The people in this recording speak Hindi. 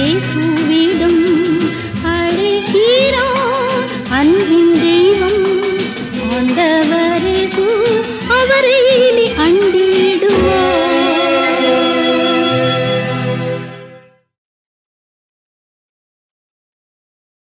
இயேசுவிடம்